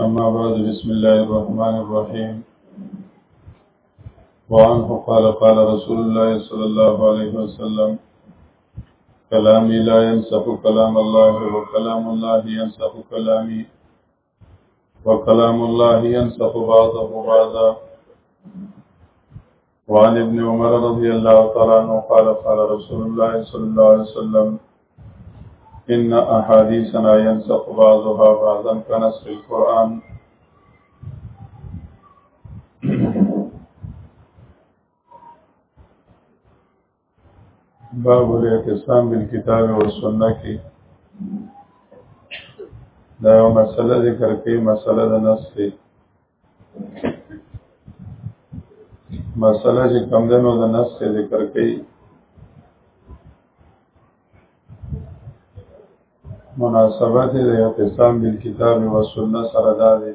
أما بعد بسم الله الرحمن الرحيم وعنه قال قال رسول الله صلى الله عليه وسلم كلامي لا ينسخ كلام الله وكلام الله ينسخ كلامي وكلام الله ينسخ بعضه بعضا وعن ابن عمر رضي الله تعالى عنه قال قال رسول الله صلى الله عليه وسلم إن أحاديثنا ينسق بعضها بعضا كنسخ القرآن باب الاعتصام بالکتاب والسنه کې دا یو مسله ذکر کوي مسله د نص دی مسله چې کم ده نو د نص ذکر کوي مناسبت د اعتصام بالکتاب والسنه سره دا دی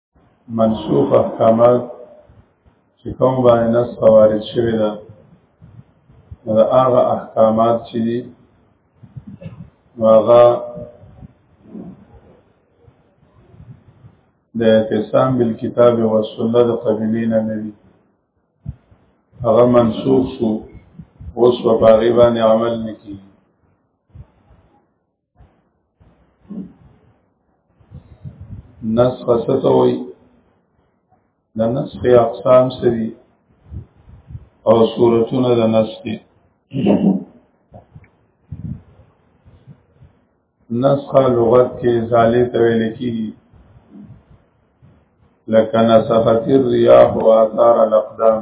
منسوخ احکامات چې کوم باندې نص وارد شوی ده دا هغه احکامات چې دي هغه د اعتصام بالکتاب او سنت قبلی نه نوي هغه منسوخ شو اوس په باغی باندې عمل نکي نسخ ستوي د نسخ اقسام سوي او صورتونه د نسخ دي نسخ لغت کې ازاله ته ویل کیږي لکه نسخت الرياح واثار الاقدام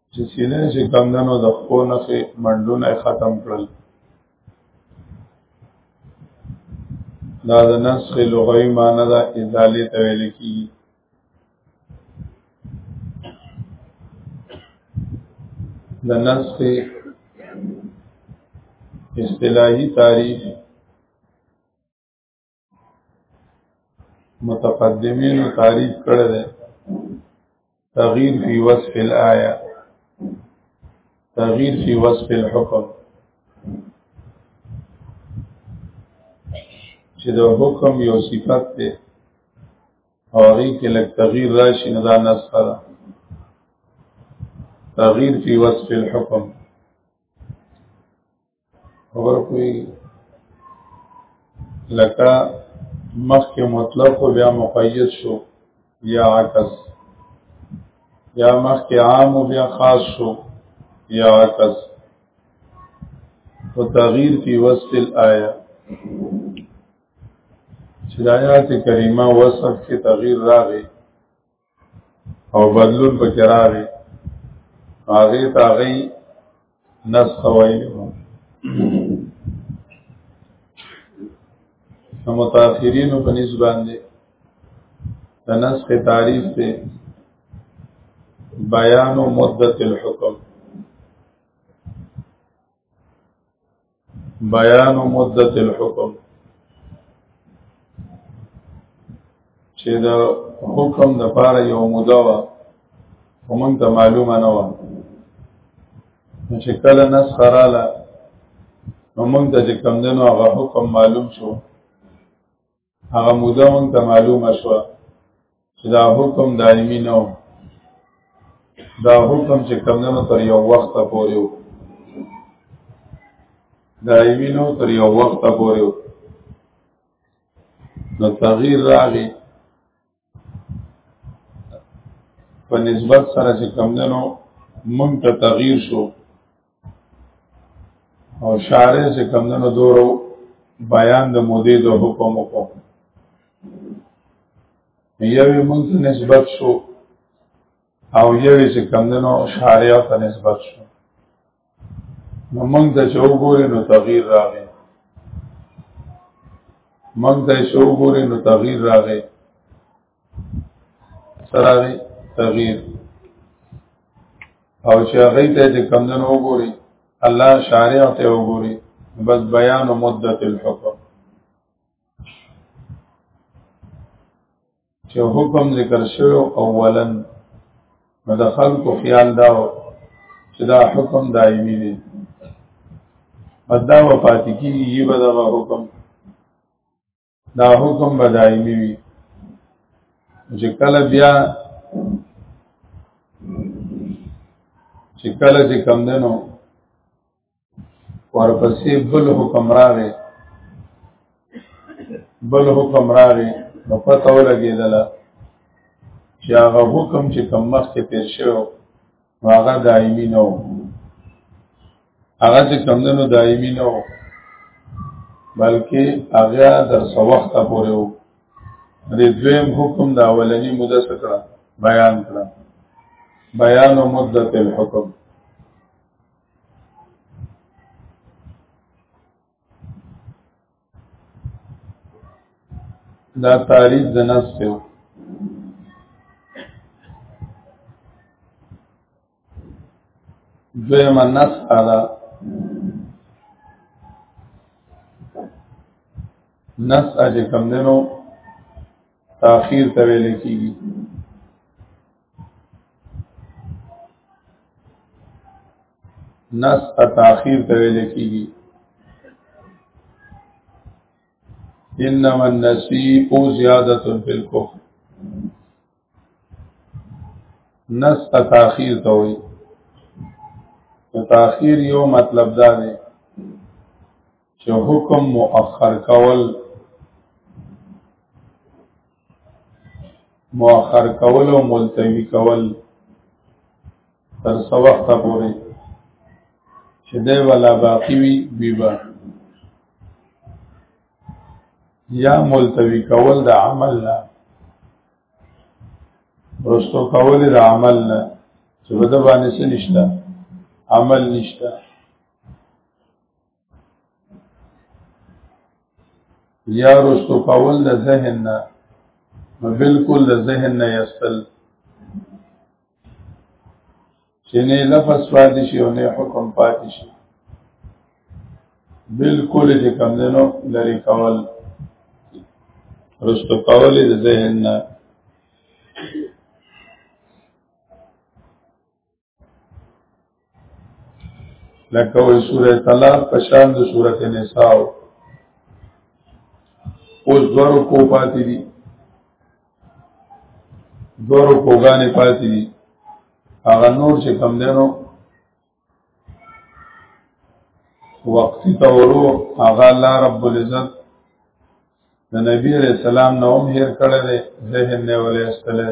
چې سینه چې کم دنو د خپو نخې منډونه ختم کړل دا د نسخ لغوی معنی دا ازاله ته ویل کی د نسخ اصطلاحي تعریف متقدمین تعریف کړی دی تغییر فی وصف الایا تغییر فی وصف الحکم چې د حکم یو صفت دی او هغه کې لږ تغییر راشي نه دا نسخه ده تغییر فی وصف الحکم خبر کوي لکه مخکې مطلق او بیا مقید شو یا عکس یا مخکې عام او بیا خاص شو یا عکس او تغییر فی وصف الایا چې د آیات کریمه وصف کې تغییر راغی او بدلون په کراوي هغه ته هغه نسخ وایي نو متأخرین په نسبت باندې د نسخ تعریف ته بیان مدت الحکم بیان مدت الحکم چې د حکم د پاره یو موده وا ومنګ ته معلومه نه و چې کله نس خراله نو موږ ته چې کم دنو هغه حکم معلوم شو هغه موده مونږ ته معلومه شو چې دا حکم دایمي نه دا حکم چې کمنو تر یو وخت پورې و دایمي نه تر یو وخت پورې و نو تغییر راغی په نسبت سره چې کمدنو مونږ ته تغییر شو او شارع چې کمدنو دورو بیان د مودې د حکم وکړو یوې مونږ ته نسبت شو او یوې چې کمدنو شارع ته نسبت شو نو موږ ته چې وګورې نو تغییر راغی موږ ته چې وګورې نو تغییر راغی سراغی تغییر او چې هغه ته چې کمندن وګوري الله شارع ته وګوري بس بیان مدت الحکم چې حکم ذکر شوی اولا نو د خلکو خیال دا چې دا حکم دایمي دی مدا وفات کیږي به دا حکم دا حکم به دایمي وي چې کله بیا چې کله چې کم دنو ورپسې بل حکم راغی بل حکم راغی نو پته ولګېدله چې هغه حکم چې کم مخکې تېر شوی هغه دایمي نه و هغه چې کم دنو دایمي نه و بلکې هغه در څه وخته پورې و د دویم حکم د اولنی موده سره بیان کړه بیان مدت الحکم دا تاریخ د نفس ته دویم نفس ادا نفس اجه کم دنو تاخیر ته ویل کیږي نس تاخير ته ویل کیږي انما النسيء زياده في الكفر نس تاخير ته وي تاخير یو مطلب دا دی چې حکم مؤخر کول مؤخر کول او ملتوی کول تر څو وخت پورې چې دی ولا باقی وي بیبا یا ملتوی کول د عمل نه رستو کول د عمل نه چې بده باندې څه نشته عمل نشته یا رستو کول د ذهن نه نو بالکل د ذهن نه یستل چې نه لفظ پاتې شي او نه حکم پاتې شي بالکل چې کم دنو لري کول رستو کول د ذهن نه لکه وې سورې طلاق په شان د سورې نساء اوس دور کو پاتې دي دور کوګانې پاتې دي هغه نور چې کم دینو وقتی تورو هغه الله رب العزت د نبی علیہ السلام نوم هیر کړی دی ذهن نه ولې استلې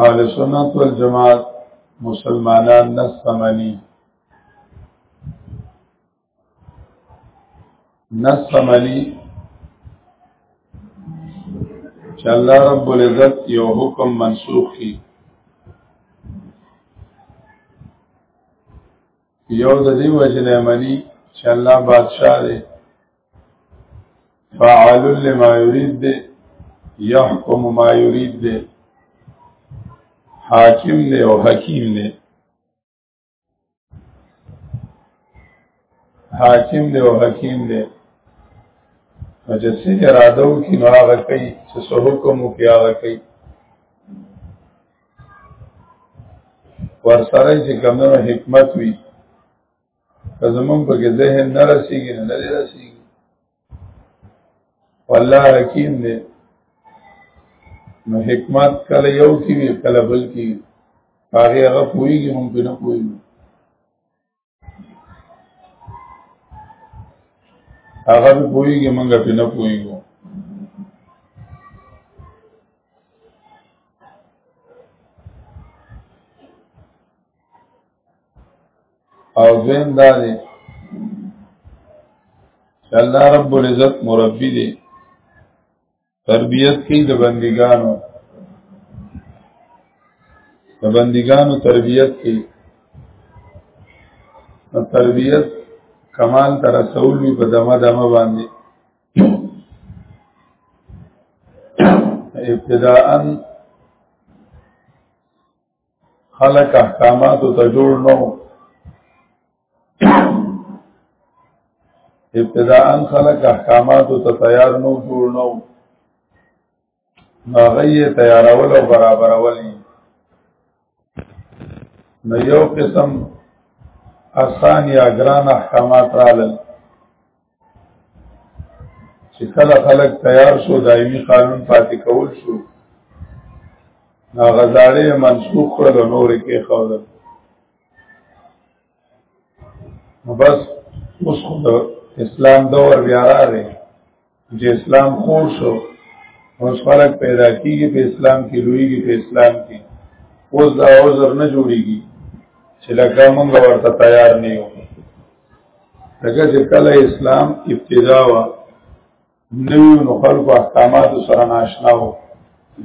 اهل سنت والجماعت مسلمانان نستمنی نستمنی چې الله رب العزت یو حکم منسوخ کړي یو د دې وجنه منی چې الله بادشاہ دی فعال لما يريد دی يحكم ما يريد دی حاکم دی او حکیم دی حاکم دی او حکیم دی چې څه اراده وکړي نو هغه کوي چې څه حکم وکړي هغه کوي ورسره چې کمونو حکمت وي که زمونږ په کې ذهن نه رسېږي نه لري رسېږي والله حکیم دی نو حکمت کله یو کې وي کله بل کې وي هغه هغه پوهېږي مونږ پرې نه پوهېږو هغه به پوهیږي مونږ په نه پوهیږو او زین دا دی چې الله رب العزت مربي دی تربیت کی د بندګانو د بندګانو تربیت کی تربیت کمال تر رسول وی په دمه دمه باندې ابتداءً خلق احکامات ته جوړ نو ابتداء خلق احکامات ته تیار نو جوړ نو ناغیه تیارول او برابرولې نو یو قسم آسان یا ګران احکامات رالل چې کله خلک تیار شو دایمي قانون پاتې کول شو نا غزاړې منسوخ کړل نور کې خول بس اوس خو د اسلام دور بیا راغی چې اسلام خور شو اوس خلک پیدا کیږي په اسلام کې لویږي په اسلام کې اوس دا عذر نه جوړیږي چې لکه موږ ورته تیار نه یو لکه چې کله اسلام ابتدا وا نوی نو خلق احکامات سره ناشنا وو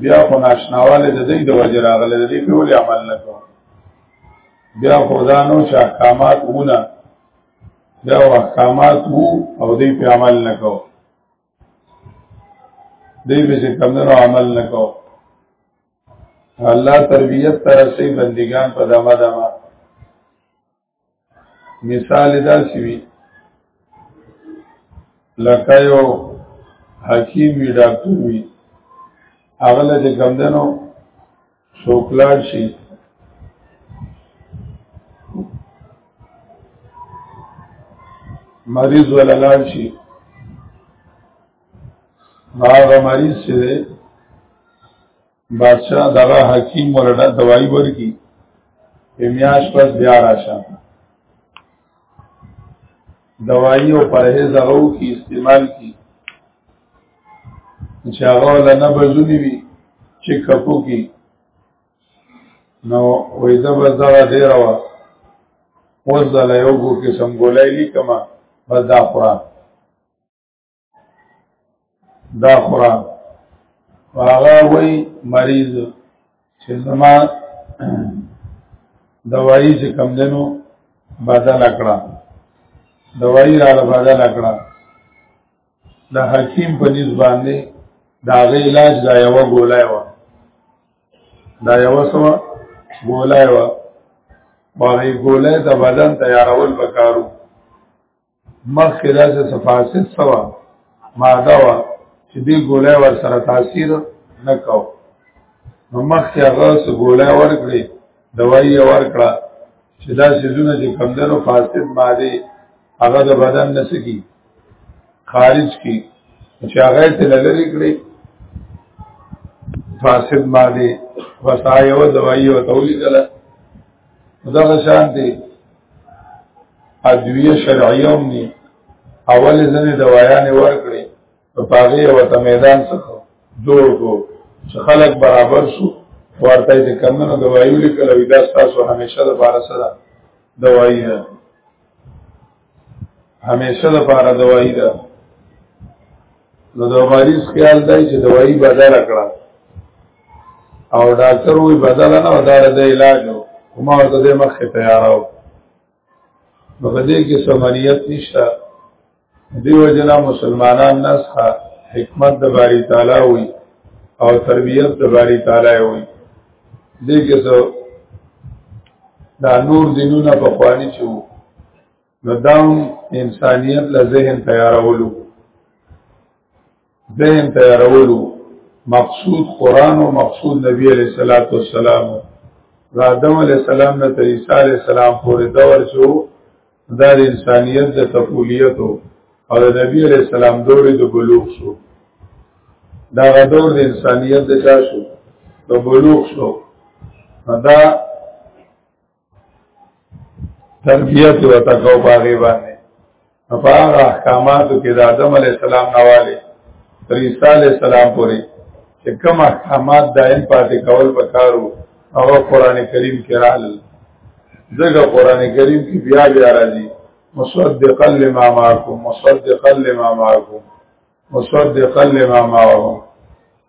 بیا خو ناشناواله د دې د وجه راغله د دې په ولې عمل نه کوو بیا خدانو چې احکامات ونه بیا احکامات وو او دې په عمل نه کوو دې به چې کمنو عمل نه کوو الله تربیت ترسي بندگان په دمه دمه مثال دا سوي لکه یو حکیم وی ډاکټر وی هغه له کمدنو شوکلاټ شي مریض ولا لاړ شي هغه مریض چې بادشاہ دغه حکیم ورته دوايي ورکی په میاش پس بیا راشه دوايي او پرهیز هغه کی استعمال کی چې هغه لنه بزونی وي چې کپو کی نو وې دا بزړه ډیر وا اوس دا له یو کو کې سمګولای لیکما بس دا قران دا خورا هغه وای مریض چې زما دوايي چې کم دنو بدل کړه دوايي را بدل کړه د حکیم په نس باندې دا غي علاج دا یو ګولای و دا یو سو ګولای و باغی ګولای د بدن تیارول وکارو مخکې دا چې صفاسد سوا ماده وا چې دې ګولای ور سره تاثیر نه کاو نو مخکې هغه څه ګولای ورکړي دوايي ورکړه چې دا سيزونه چې کمدنو فاسد ماده هغه د بدن نه سکی خارج کی چې هغه ته لری کړی فاسد ماده وسایو دوايي او تولید له دغه شان دی ادویه شرعیه هم دي اول ځنې دوايانې ورکړي په پاغې او ته میدان څخه جوړ کو چې خلک برابر شو ورته چې کمنو دوایو لیکل وي دا تاسو همیشه د بار سره دوایي ده همیشه د پاره دوايي ده نو د مریض خیال دی چې دوايي بدل کړه او ډاکټر وی بدل نه ودار د علاج او ما ورته د مخ تیارو نو په دې کې سمریت نشته دیو جنا مسلمانان نسخه حکمت د باری تعالی وی او تربیت د باری تعالی وی دې کې څو دا نور دینونه په خواني چې وو نو داوم انسانیت له ذهن تیارولو ذهن تیارولو مقصود قران او مقصود نبی علیہ الصلوۃ والسلام آدم علیہ السلام نه عیسی علیہ السلام پورې دور شو دا د انسانیت د تقولیت او د نبی علیہ السلام دور د بلوغ شو دا غدور د انسانیت د چا شو د بلوغ شو دا تربیت و تکو باغی باندې په هغه احکاماتو کې د آدم علی السلام نواله عیسی علی السلام پورې چې کوم احکامات دایم پاتې کول پکارو هغه قران کریم کې راغلل ځکه قران کریم کې بیا بیا راځي مصدقا لما معكم مصدقا لما معكم مصدقا لما معهم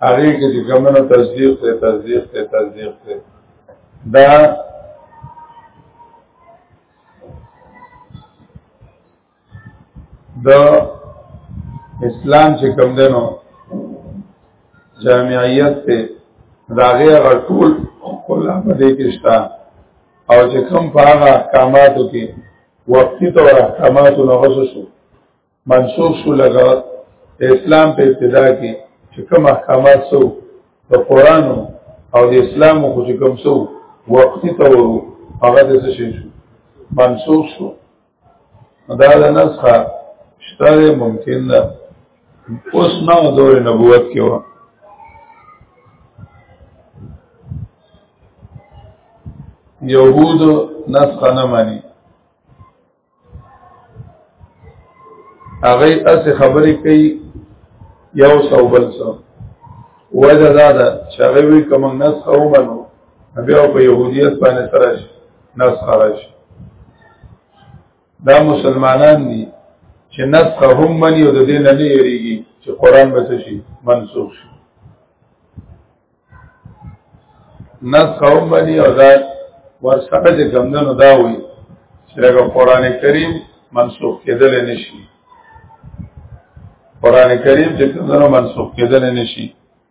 هغه کې چې کومه تصدیق ته تصدیق ته تصدیق ته دا د اسلام چې کوم دنو جامعیت ته داغه غټول خلا په دې کې شته او چې کوم په هغه احکاماتو کې وقتی طور احکاماتو نه غوسه شو منسوخ شو لګا اسلام په ابتدا کې چې کوم احکامات سو د قران او د اسلام خو چې کوم سو وقتی طور هغه د څه شي منسوخ شو دا د نسخه شته ممکن ده اوس نو دور نبوت کې و یهود نسخه نه مانی هغه اسه خبرې کوي یو سو بل سو وجه دا ده چې هغه وی کوم نسخه ومنو بیا په يهودیت باندې سره شي نس خرج دا مسلمانان دي چې نس هم مني او د دې نه نه یریږي چې قران به شي منسوخ شي نس هم مني او دا ورسره چې ګمندنو دا وي چې لکه قران کریم منسوخ کېدل نه شي قران کریم چې څنګه منسوخ کېدل نه شي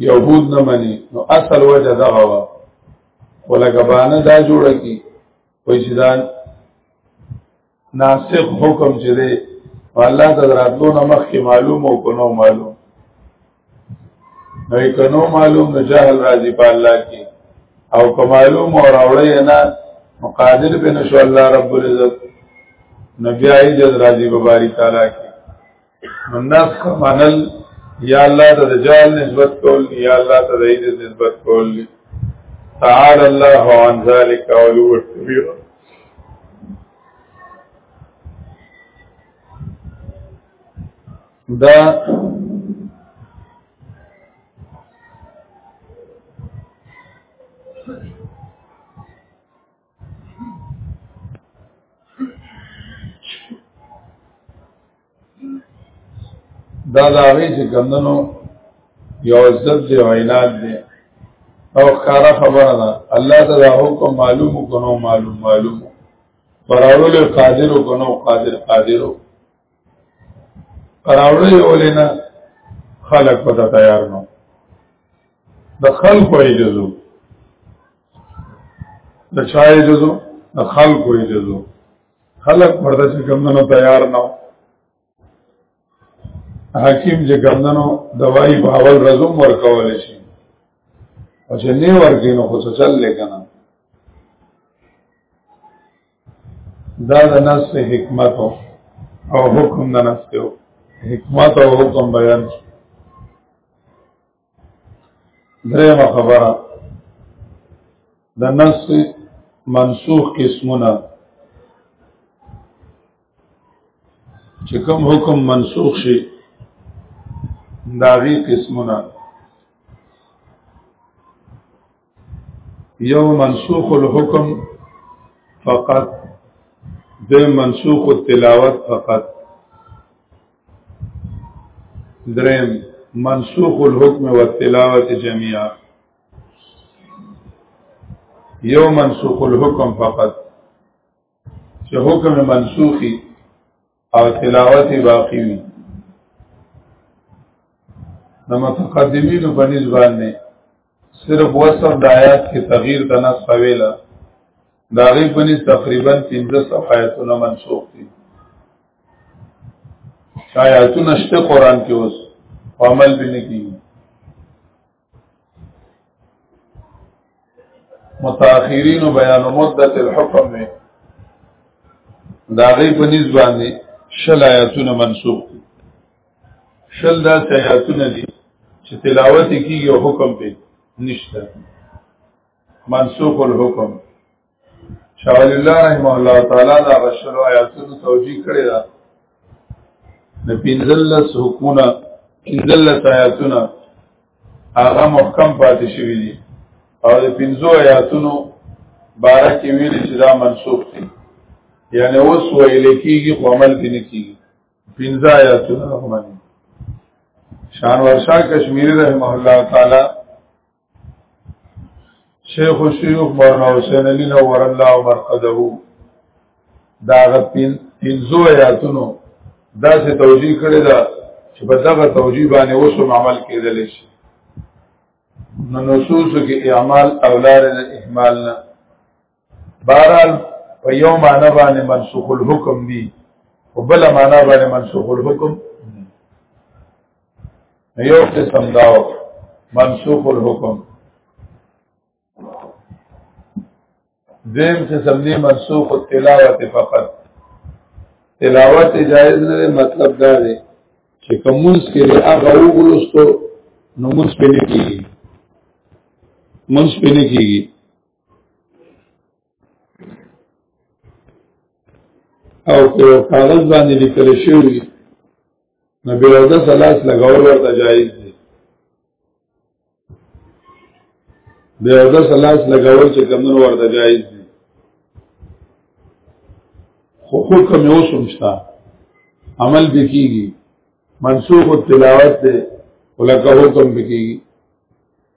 يهود نه مني نو اصل وجه دا غوا ولګه باندې دا جوړ کی وای چې دا ناسخ حکم چې دی الله تدراتو نه مخ کې معلوم او کنو معلوم نو کنو معلوم نه جهل راځي په الله کې او که معلوم او راوړی نه مقادر به نشو الله رب العزت نبی ایجاد راځي په باری تعالی کې مناس کا منل یا الله ته د جال نسبت کول یا الله ته د عزت نسبت کول تعالی الله عن ذلك علو الكبير دا دا دا غي چې کمندنو یو عزت دی او عنایت دی او خارا خبره ده الله تعالی حکم معلوم کنو معلوم معلوم پراول قادر کنو قادر قادر پراول اولینا خلق پتا تیار نو د خلق وې جزو د چا اجازه د خلکو اجازه خلک ورته چې کمندونو تیار نه حکیم چې کمندونو دوايي په اول رزم ورکول شي او چې نه ورګي نو خو چل لګنه دا د نس حکمت او حکم د نس حکمت او حکم بیان شي درېمه خبره د نص منسوخ قسمونه چې کوم حکم منسوخ شي داغي قسمونه یو منسوخ الحکم فقط د منسوخ التلاوت فقط درم منسوخ الحکم والتلاوت جميعا یو منسوخ الحکم فقط چې حکم منسوخي او تلاوت باقی وي نو متقدمینو په نسبت نه صرف وصف د آیات کې تغییر د نص ویلا دا غي په نس تقریبا 15 صفحاتونه منسوخ دي آیاتونه شته قران کې اوس عمل به نه کیږي متأخرین بیان مدت الحکم میں داغی په نسبت شل آیاتونه منسوخ دي شل دا آیاتونه دي چې تلاوت کیږي او حکم په نشته منسوخ الحکم شاول الله رحمه الله تعالی دا غشلو آیاتونو توجیه کړی دا د پنځلس حکومت پنځلس آیاتونه هغه محکم پاتې شوی دي او د پنځو آیاتونو باره کې ویل چې دا منسوخ دي یعنی اوس ویل کېږي خو عمل کې نه کېږي پنځه آیاتونه هم شان ورشا کشمیری رحمه الله تعالی شیخ الشیوخ مولانا حسین علی نور الله مرقده دا غپین پینزو آیاتونو دا سه توجیه کړی دا چې په دغه توجیه باندې وسو عمل کېدل شي نو نصوص کې اعمال اولار الاهمال نه بهرحال په یو معنا باندې منسوخ الحکم دی او بل معنا باندې منسوخ الحکم یو قسم داو منسوخ الحکم دیم قسم دی منسوخ التلاوت فقط تلاوت جائز نه مطلب دا دی چې کومونس کې هغه وګلوستو نو موږ پنه کیږي موږ پنه کیږي او په کاغذ باندې لیکل شوی نو به او د سلاس لګول ورته جایز دی به او د سلاس لګول چې کمن ورته جایز دی خو حکم یو سمشتا عمل بکیږي منسوخ التلاوت دی ولکه حکم بکیږي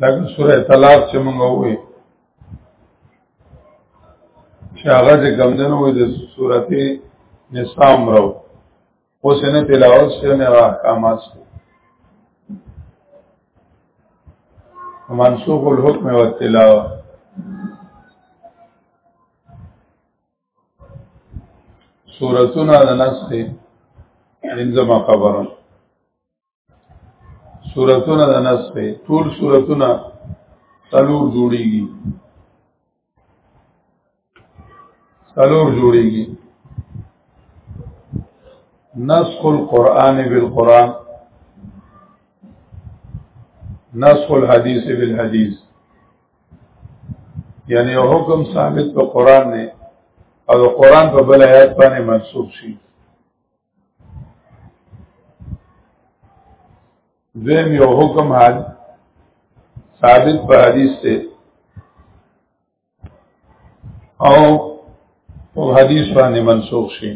لکه سوره طلاق چې موږ وې چې هغه چې ګمدنو وې د سورته نساء مرو اوس نه تلاوت شته نه احکامات شته منسوخ الحكم والتلاوه سورتونه د نسخ انځمه خبره سورتونه د نسخ ټول سورتونه څلور جوړیږي څلور جوړیږي نسخ القرآن بالقرآن نسخ الحدیث بالحدیث یعنی او حکم ثابت په قرآن نه او قرآن په بل آیات باندې منسوخ شي دویم یو حکم حال ثابت په حدیث ته او په حدیث باندې منسوخ شي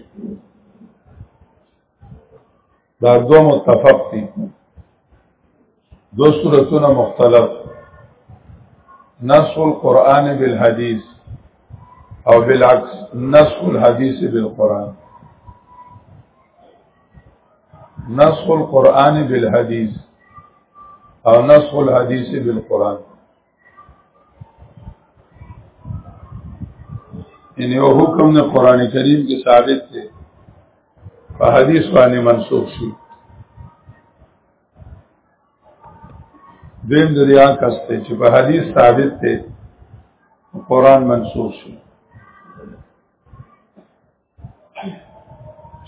دا دو متفق دي دو صورتونه مختلف نص القرآن بالحدیث او بالعکس نص الحدیث بالقرآن نص القرآن بالحدیث او نص الحدیث بالقرآن یعنی او حکم نه قران کریم کې ثابت دی په حدیث باندې منسوخ شي دیم د ریا کس ته چې په حدیث ثابت ته قرآن منسوخ شو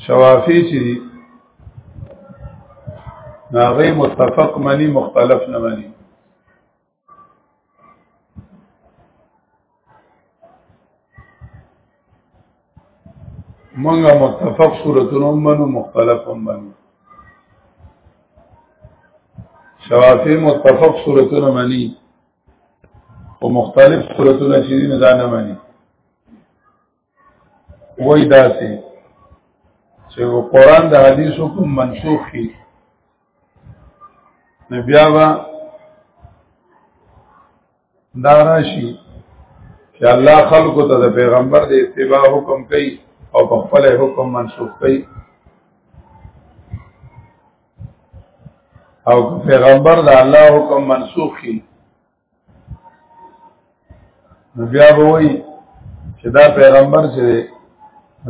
شوافی چې دي ناغی متفق منی مختلف نه منی منګه متفق صورتونو منو مختلف هم منو شوافی متفق صورتونو منی او مختلف صورتونو چې نه ځانه منی وای داسې چې قرآن د حدیث حکم منسوخ کی نو بیا به دا راشي چې الله خلکو ته د پیغمبر د اتباع حکم کوي او په خپل حکم منسوخ کوي او پیغمبر د الله حکم منسوخ کی نو بیا به وای چې دا پیغمبر چې دی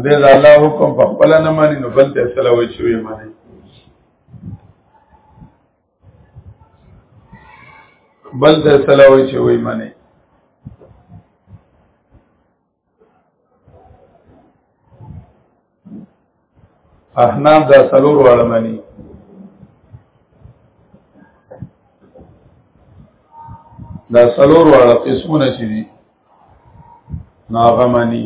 دې د الله حکم په خپل نه مانی نو بل ته اصله وای چې وی مانی بل ته اصله وای چې وی مانی احناف دا سلور واړه معنی دا سلور واړه قسمونه چې دي ناغه معنی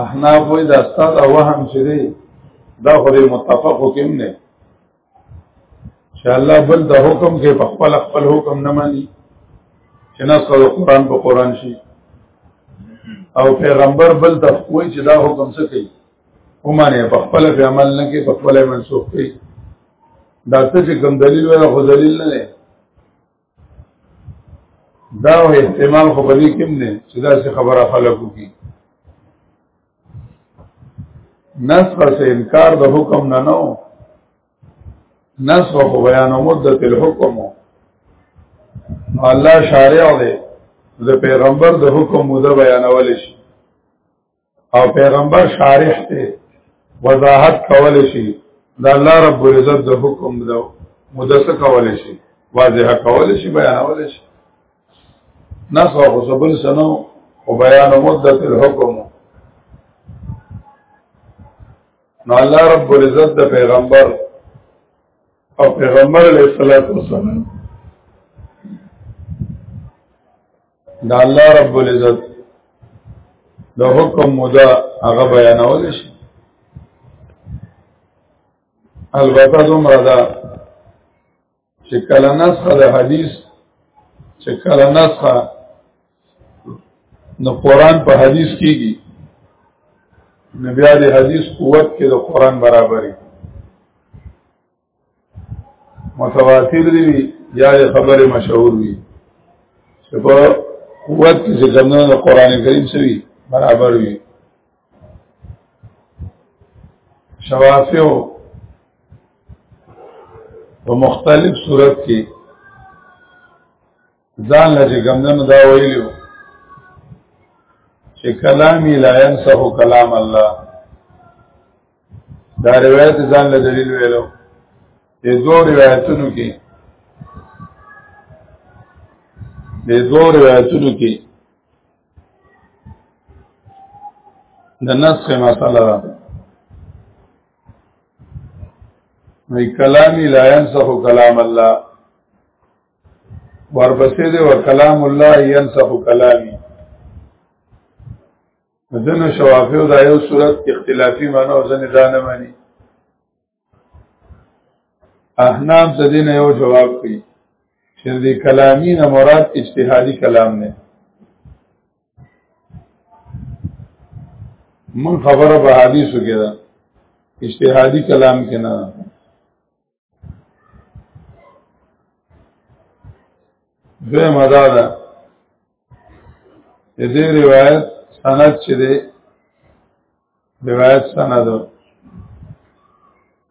احناف وای دا استاد او وهم چې دی دا خو متفق حکم نه چې الله بل د حکم کې په خپل خپل حکم نه مانی چې نه سره قران په قران شي او پیغمبر بل د کوی چې دا حکم څه کوي ومانه په خپل په عمل نه کې په خپل منسوخ کړي دا څه چې کوم دلیل ولا خو دلیل نه دی دا او احتمال خو په دې کې نه چې دا څه خبره خلکو کی نسخ سے انکار د حکم نه نو نسخ خو بیان مدت الحکم الله شارع دی د پیغمبر د حکم مده بیانول شي او پیغمبر شارح ته وضاحت کول شي د الله رب العزت د حکم د مدسه کول شي واضح کول شي بیانول شي ناس او زبل سنو او بیان مدت الحکم نو الله رب العزت د پیغمبر او پیغمبر علیه الصلاۃ والسلام دا الله رب العزت د حکم مدا هغه بیانول شي البته دومره ده چې کله نسخه د حدیث چې کله نسخه نو قران په حدیث کېږي نو بیا د حدیث قوت کې د قران برابرې متواتر دی یا خبر مشهور وي چې په قوت کې چې څنګه د قران کریم سوي برابر وي شوافیو په مختلف صورت کې ځان له چې ګمدنو دا ویلو چې کلامی لا ينسه کلام الله دا روایت ځان له دلیل ویلو دې دوه روایتونو کې دې دوه روایتونو کې د نسخ مسله ده وی کلامی لا ينسخ کلام الله ورپسې دی وکلام الله ينسخ کلامي ځنه شوافی او دا یو صورت اختلافي معنی او ځنه دا نه معنی احناف د دین یو جواب کوي چې د کلامی نه مراد اجتهادي کلام نه من خبره به حدیثو کې ده اجتهادي کلام کې نه دوی مدا ده د دې روایت سند چې دی روایت سند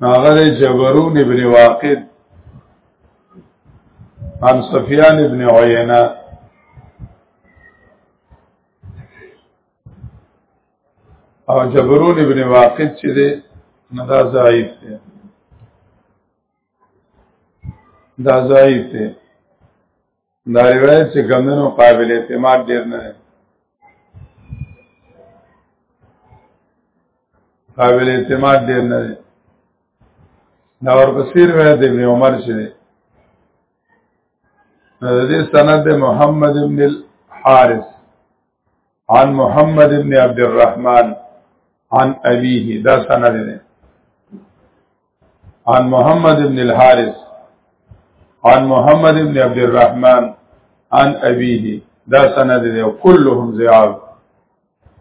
هغه جبرون ابن واقد عن سفیان ابن عینه او جبرون ابن واقد چې دی نه دا ضعیف دی دا ضعیف دی دا روایت چې ګمنو قابل اعتماد ډیر نه دی قابل اعتماد ډیر نه دی دا ورپسې روایت ابن عمر چې دی د دې سند محمد ابن الحارث عن محمد ابن عبد الرحمن عن ابيه دا سند نه عن محمد ابن الحارث عن محمد ابن عبد الرحمن عن ابيه دا سند نه كلهم زعاب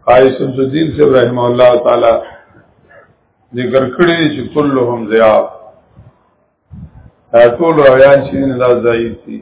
قاری شمس الدین سے رحمه الله تعالی ذکر کړی چې كلهم زعاب دا ټول روایان چې نه دا ضعیف دي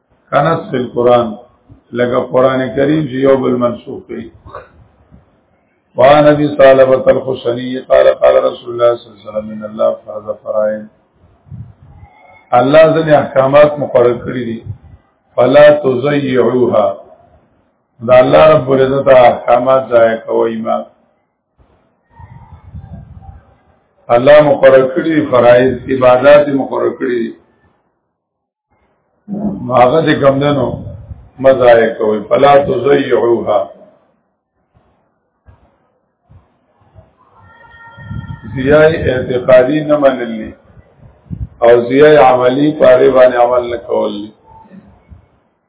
کنس فی القرآن لگا قرآن کریم چی یو بل منسوخ کئی وعن ابي طالبة الخشني قال قال رسول الله صلى الله عليه وسلم ان الله فرض فرائض الله ځنې احکامات مقرر کړی دي فلا تزيعوها دا الله رب العزت احکامات ضایع کوي ما الله مقرر کړی فرایض عبادت مقرر کړی هغه دې کم دنو مزای کوي فلا تزيعوها زیای اعتقادی نه منلی او زیای عملی پاره باندې عمل نه کولی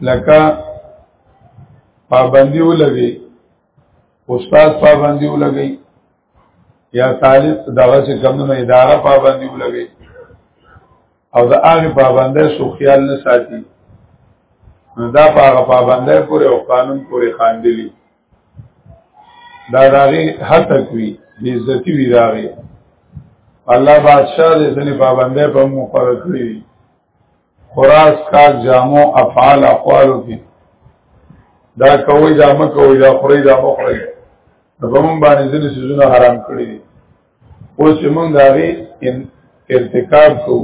لکه پابندی ولګي استاد پابندی ولګي یا طالب دغه چې کمونه اداره پابندی ولګي او د هغه پابندۍ سو خیال نه ساتي نو دا په هغه پابندۍ پورې او قانون پورې خاندلی دا داغي هتک وی بی عزتی وی داغي الله بادشاہ دې ځنې پابندۍ په مقرر کړی خراس کا جامو افعال اقوالو کی دا کوي دا مکوي دا خوري دا مخوري نو په مونږ باندې ځینې سيزونه حرام کړی دي اوس چې مونږ دا غي ارتکاب کو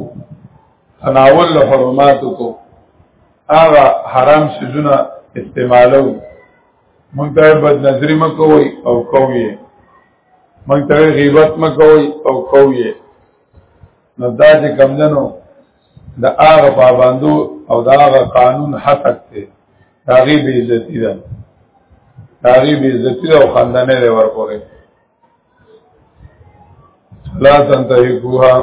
تناول له حرماتو کو هغه حرام سيزونه استعمالو مونږ ته بد نظری مکوي او کوي مونږ ته غیبت مکوي او کوي نو دا چې کمدنو د هغه پابندو او د هغه قانون حسد دی هغه به عزتی ده هغه به عزتی ده او خندنه دی ورپورې لا تنتهکوها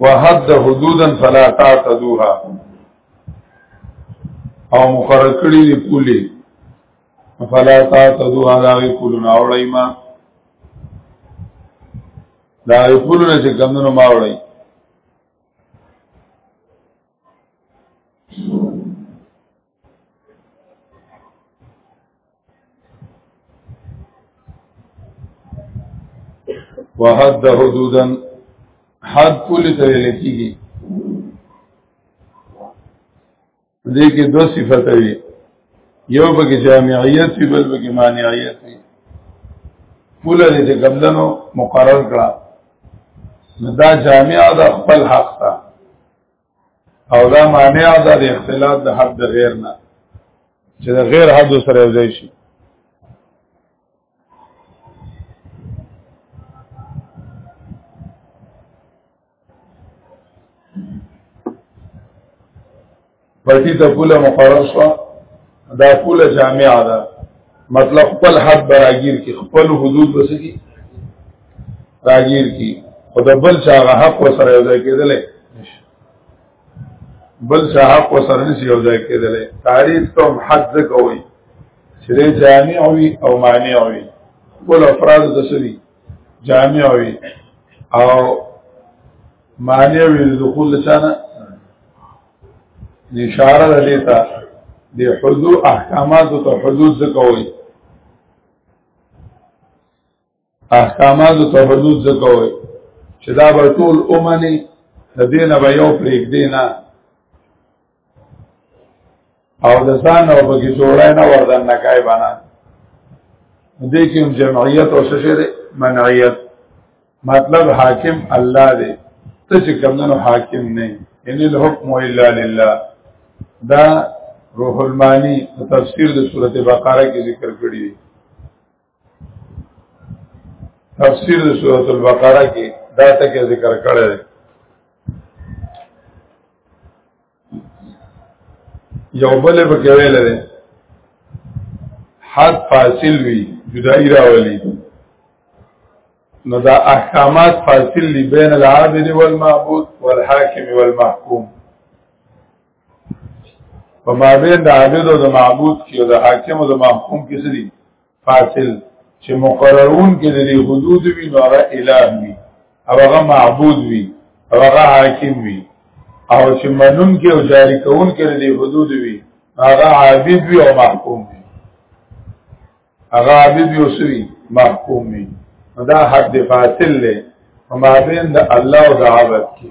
وحد حدودا فلا تعتدوها او مقرر کړی دی پولی فلا تا تدو هغه کولو ناوړی ما دا کولو نه چې کمونو ما وړی وحد حدودا حد کلی ترې لکیږي دې کې دوه صفات وي یو پکې جامعیت وي بل پکې مانعیت وي پوله دې چې کمدنو مقرر کړه نو دا جامع د خپل حق ته او دا مانع ده د اختلاط د حد د غیر نه چې د غیر حد سره یو ځای شي پټی ته پوله مقرر شو دا پوله جامعه ده مطلب خپل حد براگیر کی خپل حدود بسکی راگیر کی خود بل چاگه حق و سر یوزای کېدلې بل چا حق و سر نسی یوزای کېدلې تعریف کوم حد ځکه وایي چې د جامع وي او مانع وي ټول افراد د سوي جامع وي او مانع وي د دخول لچانه اشاره لري ته د حدود احکامات ته حدود ځکوي احکامات ته حدود ځکه وای چې دا به ټول اومنه د دینه به یو پریک دینه او د ځان او بګي جوړای نه وردن نه کای بنا دې کوم جمعیت او ششه دې منعیت مطلب حاکم الله دې ته چې کمنو حاکم نه ان الحكم الا لله دا روح المانی تفسیر د سورته بقره کې ذکر کړی دی تفسیر د سورۃ البقره کې دا ټکی ذکر کړی دی یو بل به کې ویل دی حد فاصل وی جدائی راولی نو دا احکامات فاصل لی بین العابد والمعبود والحاکم والمحکوم په مابین د عابد او د معبود کې او د حاکم او د محکوم کې سری فاصل چې مقررون کې د حدود وی نو هغه الہ وی او هغه معبود وی او هغه حاکم وی او چې منون کې او جاری کون کې د حدود وی هغه عابد وی او محکوم وی هغه عابد وی او سوی محکوم وی دا حد فاصل له مابین د الله او د عابد کې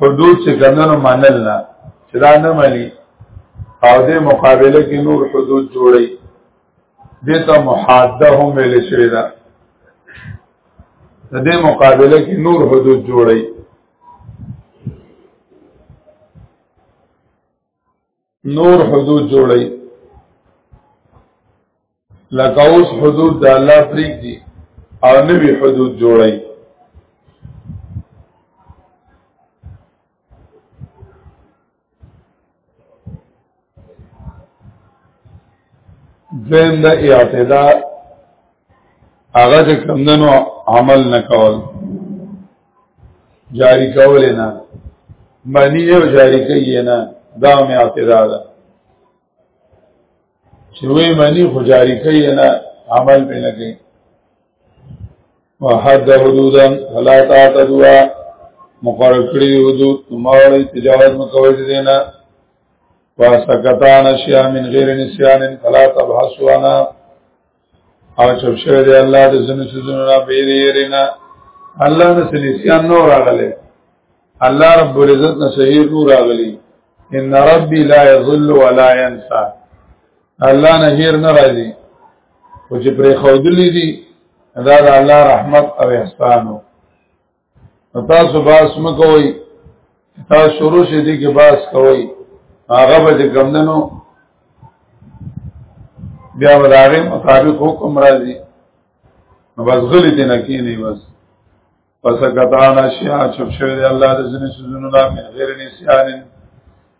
حدود چې کمنو منل نه چې دا نه مني او دې مقابله کې نور حدود جوړي دې ته محاده هم ویل شوی دا د دې مقابله کې نور حدود جوړي نور حدود جوړي لکه اوس حدود د الله پریک دي او نوی حدود جوړي دویم د اعتداء هغه د کمندنو عمل نه کول جاری کول نه منی او جاری کوي نه دا مې اعتراض ده چې وې منی خو جاری کوي نه عمل به نه کوي وحد حدودا فلا تعتدوا مقرر کړی حدود نوموړی تجاوز مکوئ دې نه واسکتان اشیاء من غیر نسیان فلا تبحثوا او چوب شوی دی الله د زنه سيزونو را بيريرنا الله نه سنسيان نو راغله الله رب العزت نه صحیح نو راغلی ان ربي لا يضل ولا ينسى الله نه هیر نه راځي او چې پرې خودلې دي دا د الله رحمت او احسانو تاسو باس مکوئ تا شروع شې دي کې باس کوي هغه به چې کم دنو بیا به داغه مطابق حکم راځي نو بس غلی دې نه کینی بس پس کتانا شیا چپ شوی دی الله د زنی سوزونو لا من غیر نسیانن